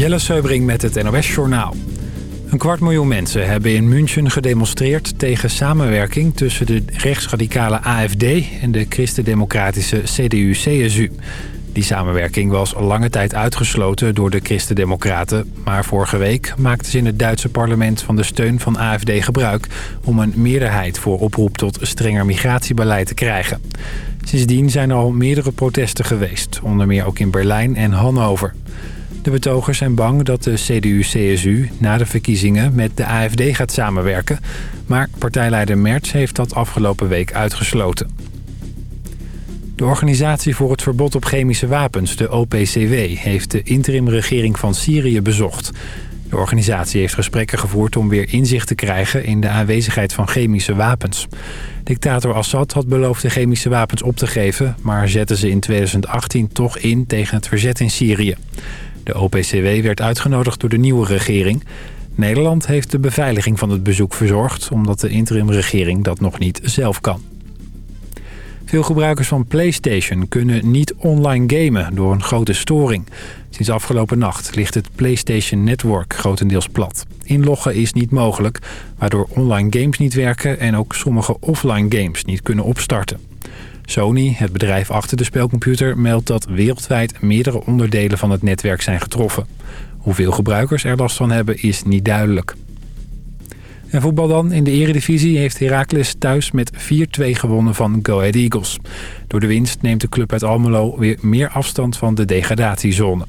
Jelle Seubring met het NOS Journaal. Een kwart miljoen mensen hebben in München gedemonstreerd... tegen samenwerking tussen de rechtsradicale AFD... en de christendemocratische CDU-CSU. Die samenwerking was lange tijd uitgesloten door de christendemocraten... maar vorige week maakten ze in het Duitse parlement van de steun van AFD gebruik... om een meerderheid voor oproep tot strenger migratiebeleid te krijgen. Sindsdien zijn er al meerdere protesten geweest, onder meer ook in Berlijn en Hannover. De betogers zijn bang dat de CDU-CSU na de verkiezingen met de AFD gaat samenwerken. Maar partijleider Merz heeft dat afgelopen week uitgesloten. De Organisatie voor het Verbod op Chemische Wapens, de OPCW, heeft de interimregering van Syrië bezocht. De organisatie heeft gesprekken gevoerd om weer inzicht te krijgen in de aanwezigheid van chemische wapens. Dictator Assad had beloofd de chemische wapens op te geven, maar zette ze in 2018 toch in tegen het verzet in Syrië. De OPCW werd uitgenodigd door de nieuwe regering. Nederland heeft de beveiliging van het bezoek verzorgd... omdat de interimregering dat nog niet zelf kan. Veel gebruikers van PlayStation kunnen niet online gamen door een grote storing. Sinds afgelopen nacht ligt het PlayStation Network grotendeels plat. Inloggen is niet mogelijk, waardoor online games niet werken... en ook sommige offline games niet kunnen opstarten. Sony, het bedrijf achter de spelcomputer, meldt dat wereldwijd meerdere onderdelen van het netwerk zijn getroffen. Hoeveel gebruikers er last van hebben is niet duidelijk. En voetbal dan. In de eredivisie heeft Heracles thuis met 4-2 gewonnen van Go Ahead Eagles. Door de winst neemt de club uit Almelo weer meer afstand van de degradatiezone.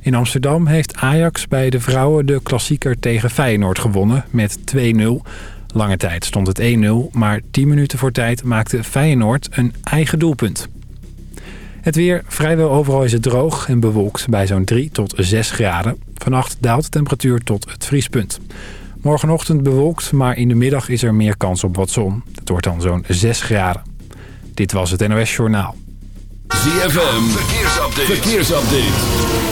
In Amsterdam heeft Ajax bij de vrouwen de klassieker tegen Feyenoord gewonnen met 2-0. Lange tijd stond het 1-0, maar 10 minuten voor tijd maakte Feyenoord een eigen doelpunt. Het weer, vrijwel overal is het droog en bewolkt bij zo'n 3 tot 6 graden. Vannacht daalt de temperatuur tot het vriespunt. Morgenochtend bewolkt, maar in de middag is er meer kans op wat zon. Het wordt dan zo'n 6 graden. Dit was het NOS Journaal. ZFM, verkeersupdate. verkeersupdate.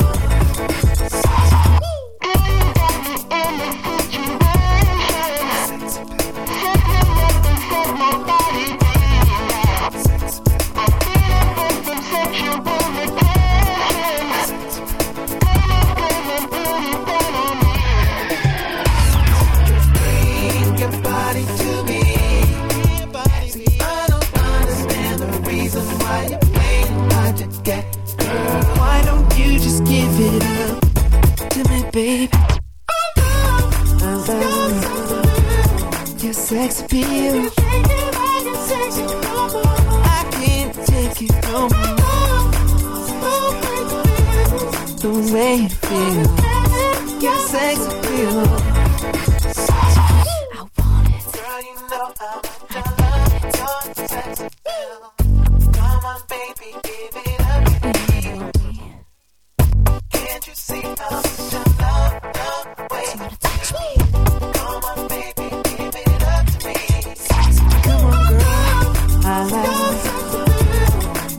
baby. I love your sex appeal. I can't take it no more. The way you feel, your sex appeal. I want it. I want your. Come on, baby, give it up. Can't you see I'm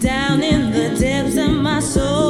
Down in the depths of my soul,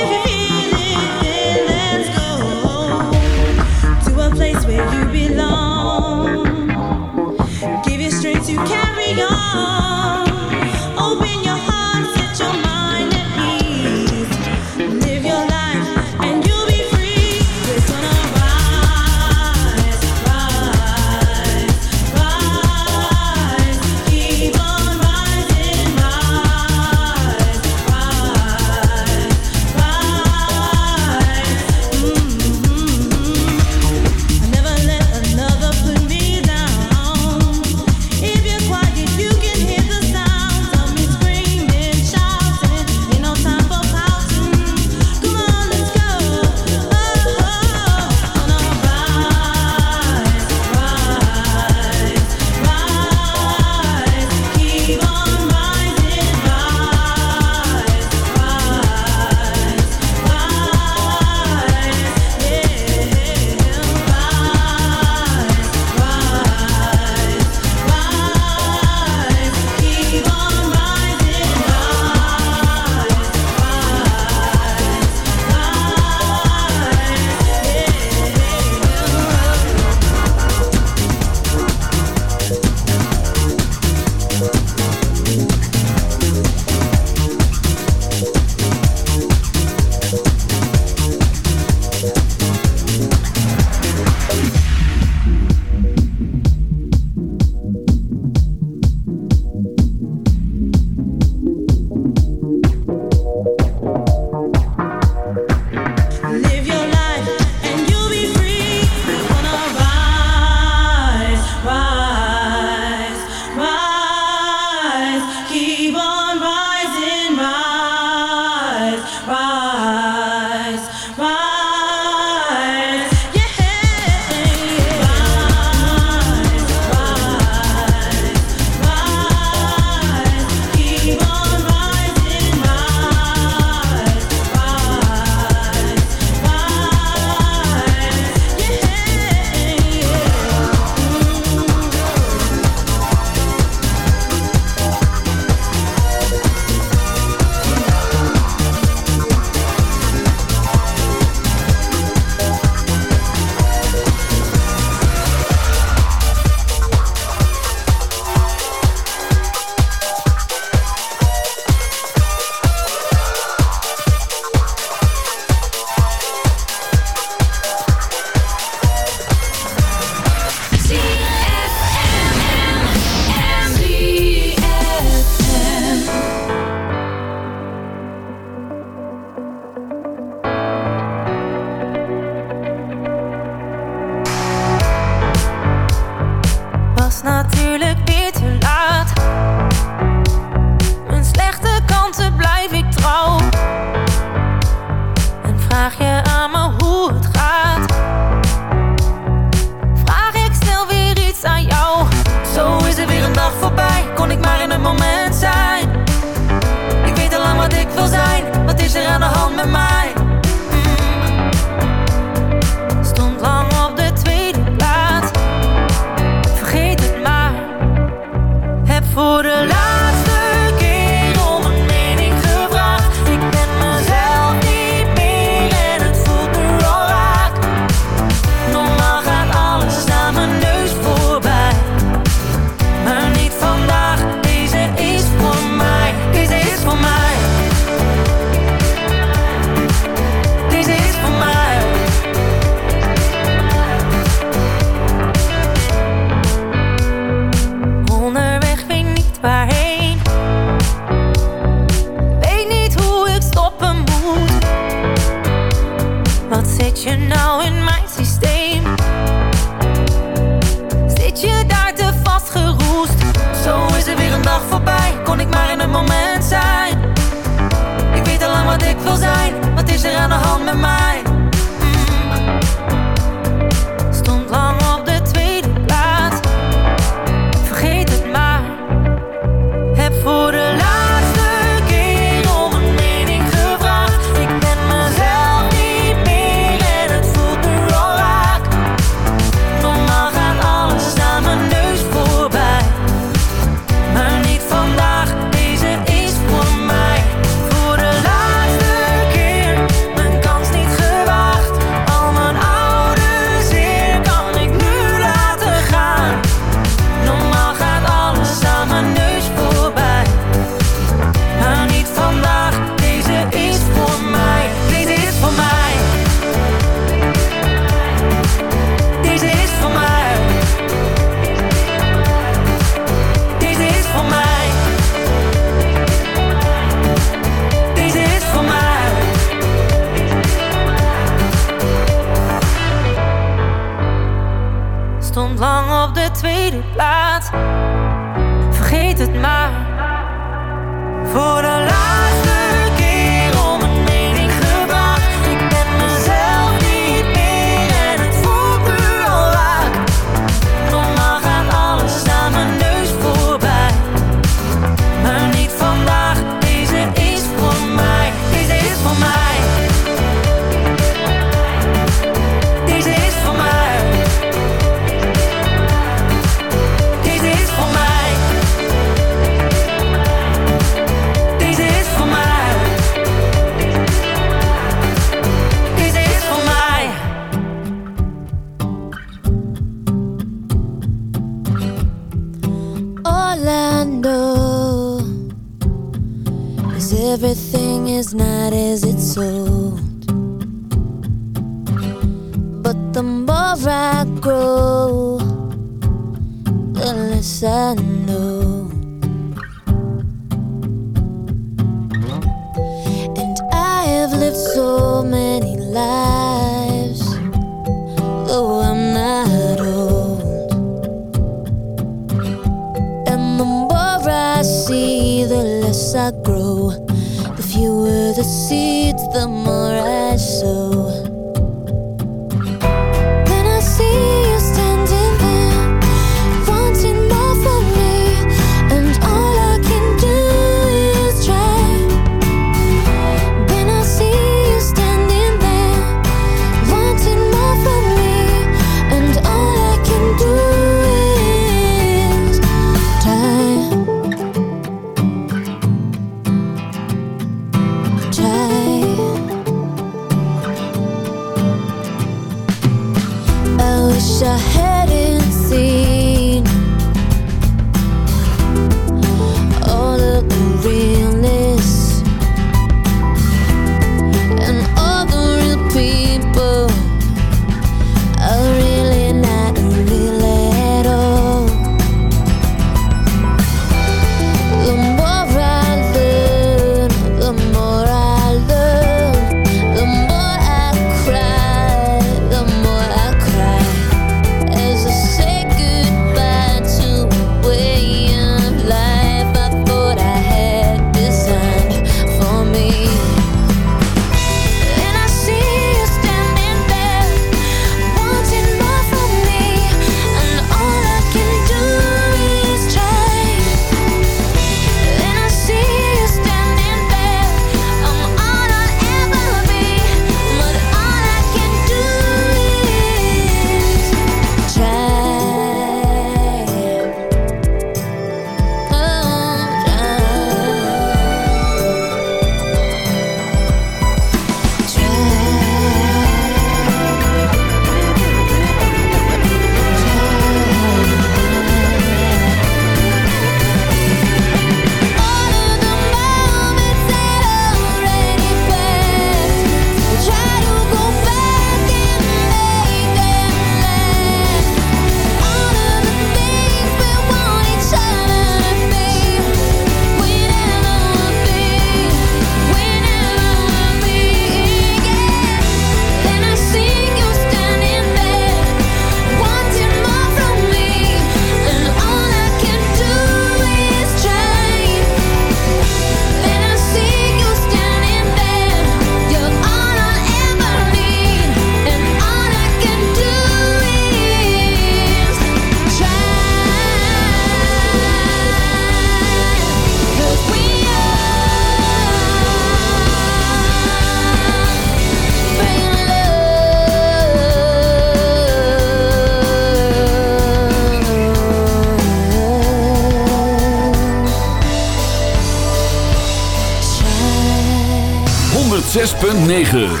9.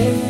I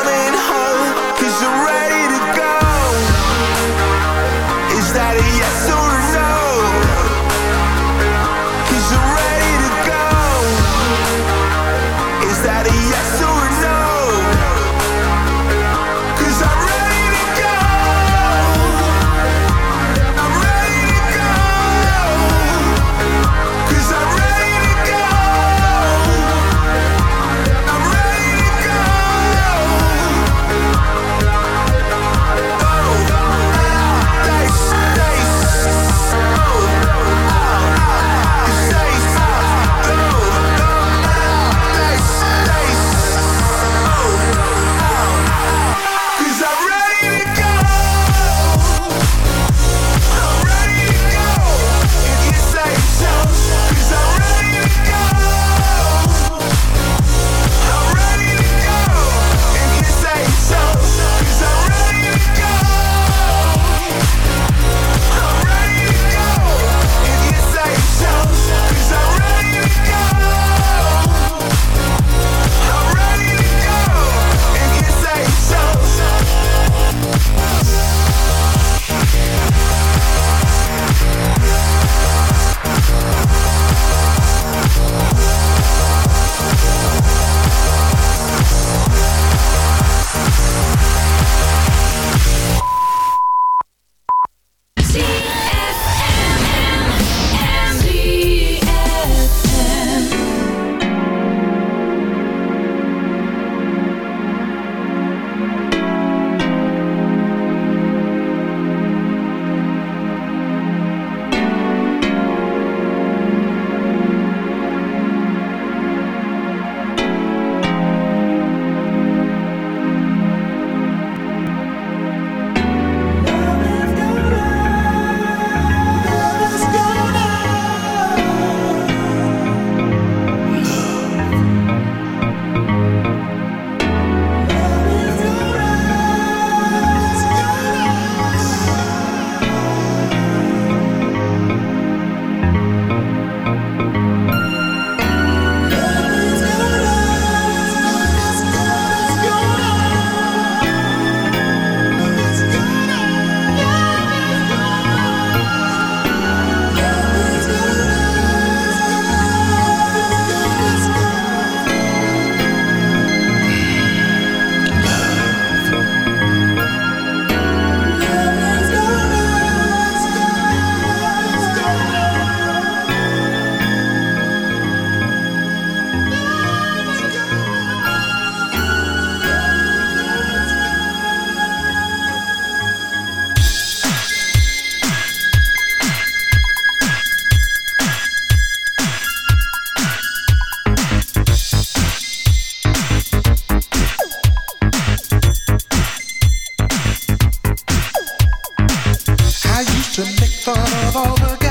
love again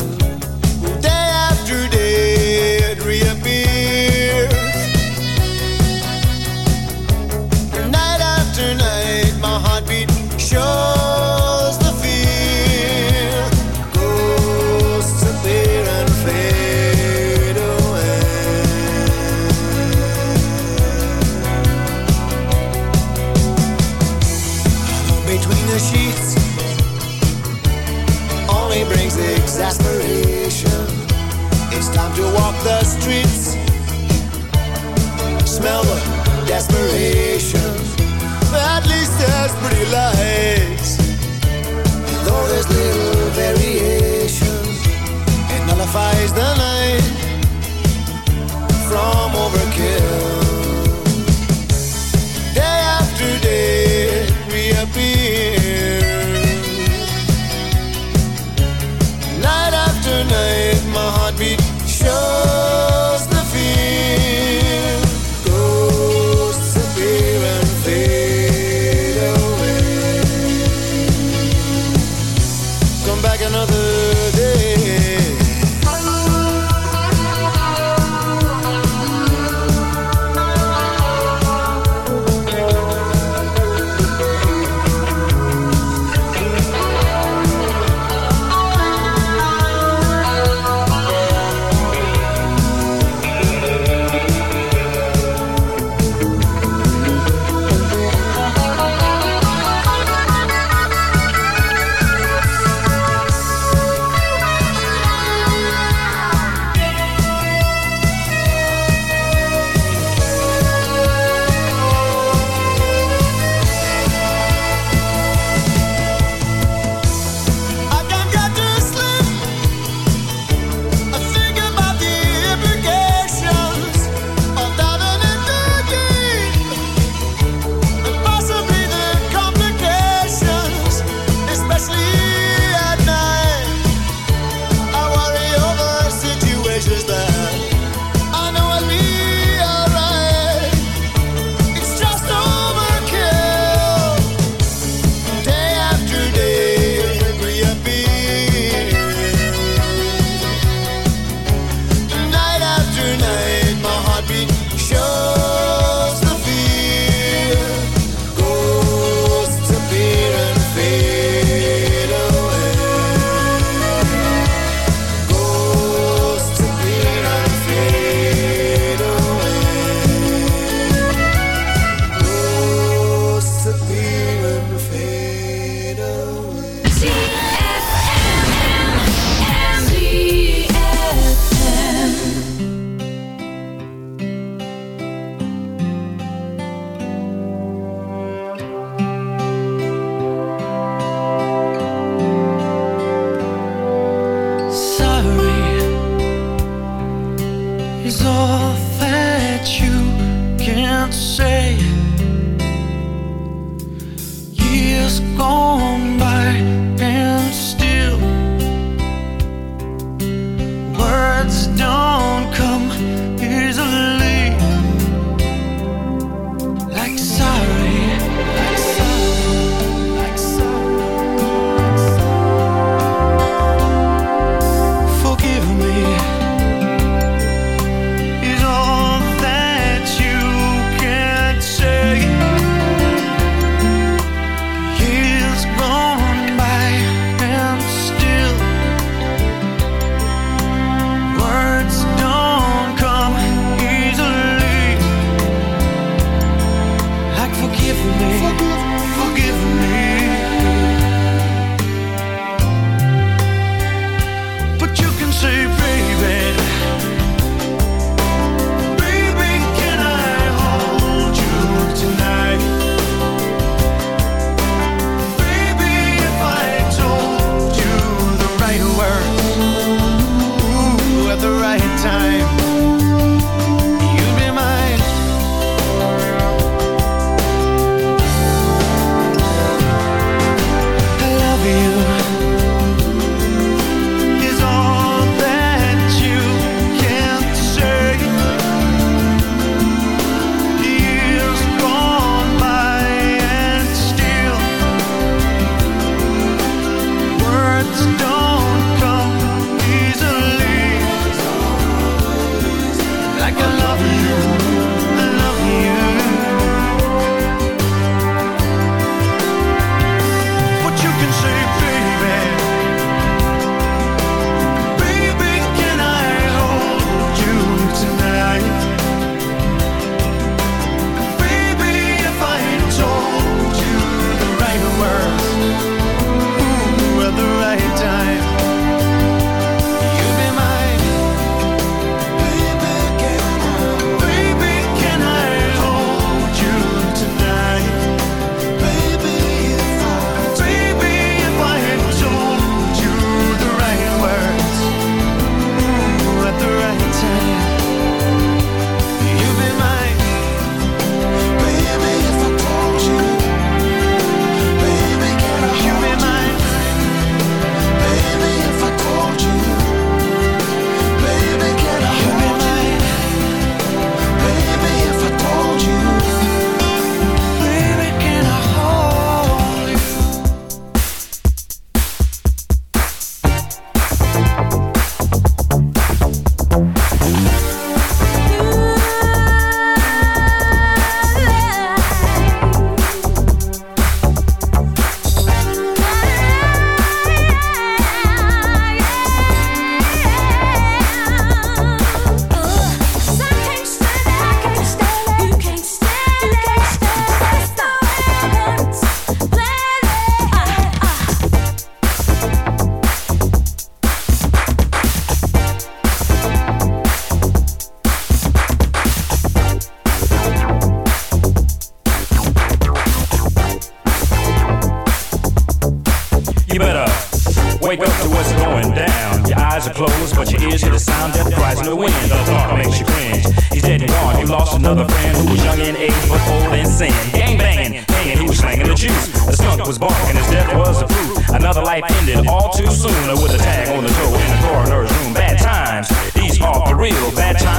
there's pretty lights. Though there's little variation, it nullifies the night from overkill.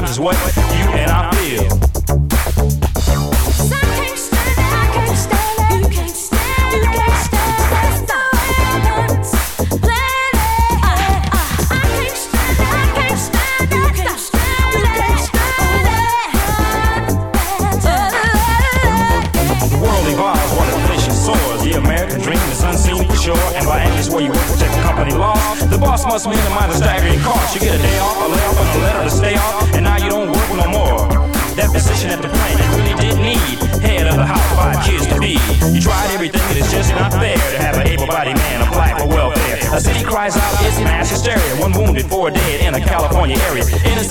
Times what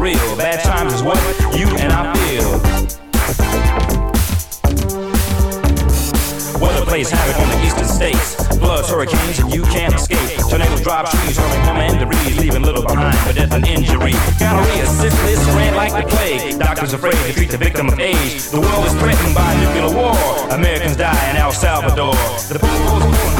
Real. Bad times is what you and I feel. Weather plays havoc on the eastern states. Floods, hurricanes, and you can't escape. Tornadoes drop trees, hurling home and debris, leaving little behind for death and injury. Gonorrhea, syphilis, ran like the plague. Doctors afraid to treat the victim of age. The world is threatened by nuclear war. Americans die in El Salvador. The people's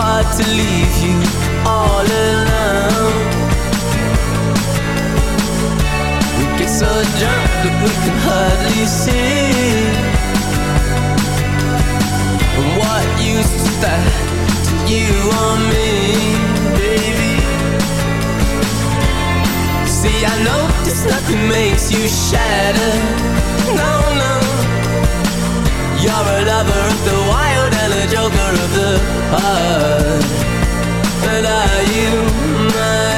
Hard to leave you all alone. We get so drunk that we can hardly see. What use is that to you or me, baby? See, I notice nothing makes you shatter. No, no. You're a lover of the wild and a joker of the heart. But are you mine?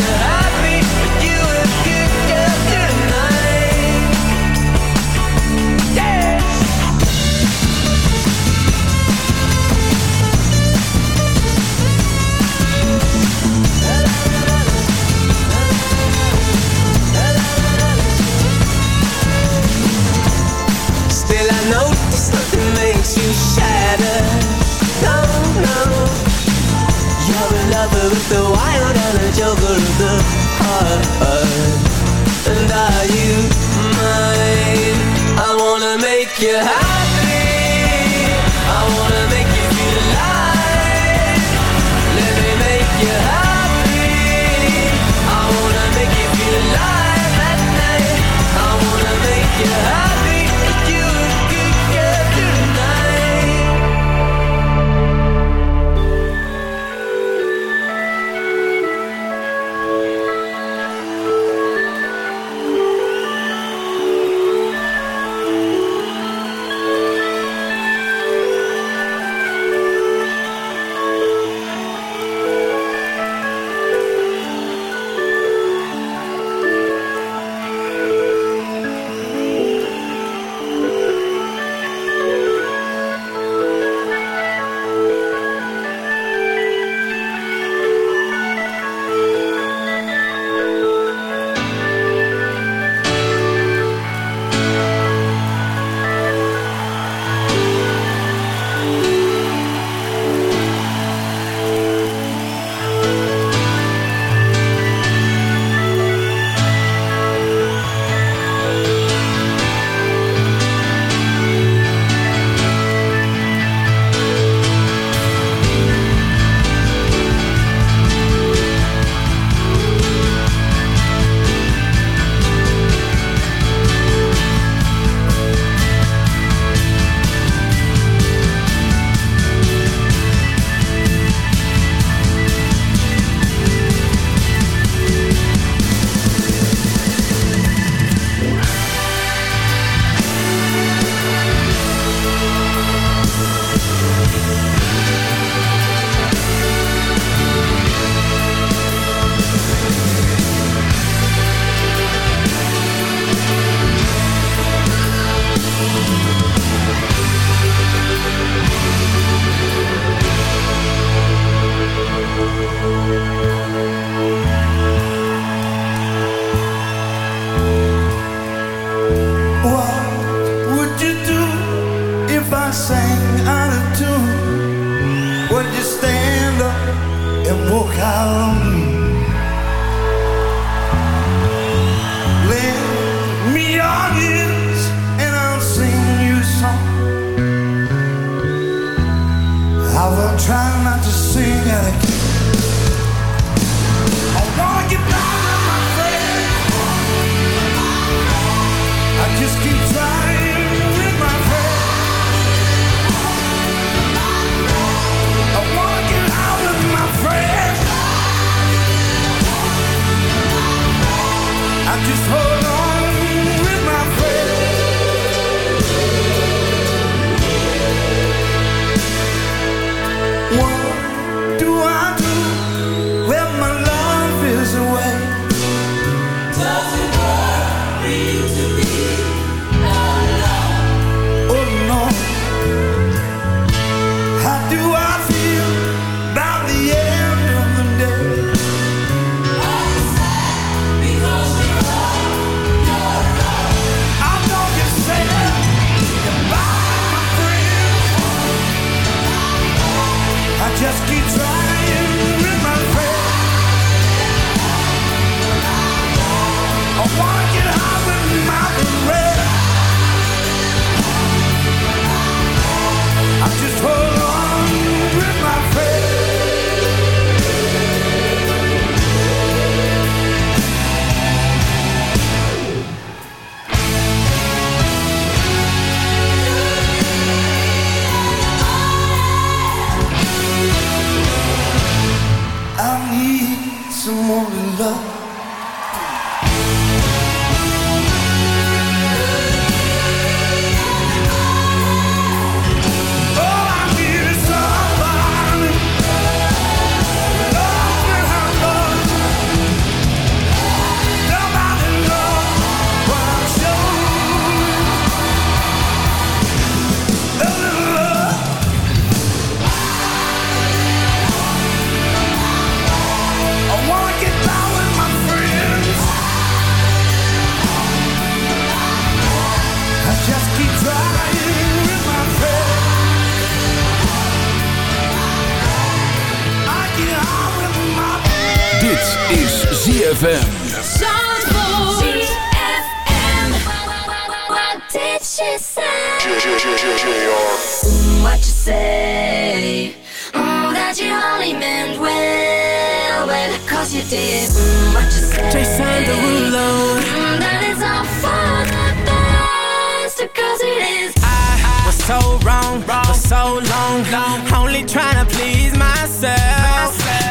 Yeah.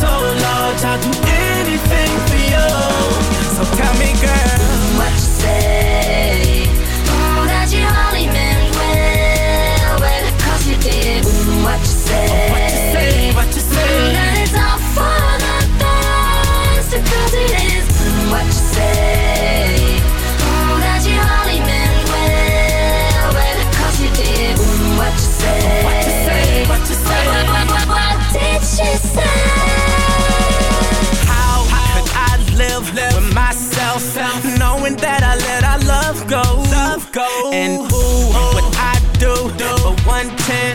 so large, I'd do anything for you. So tell me, girl, what you say?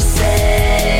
say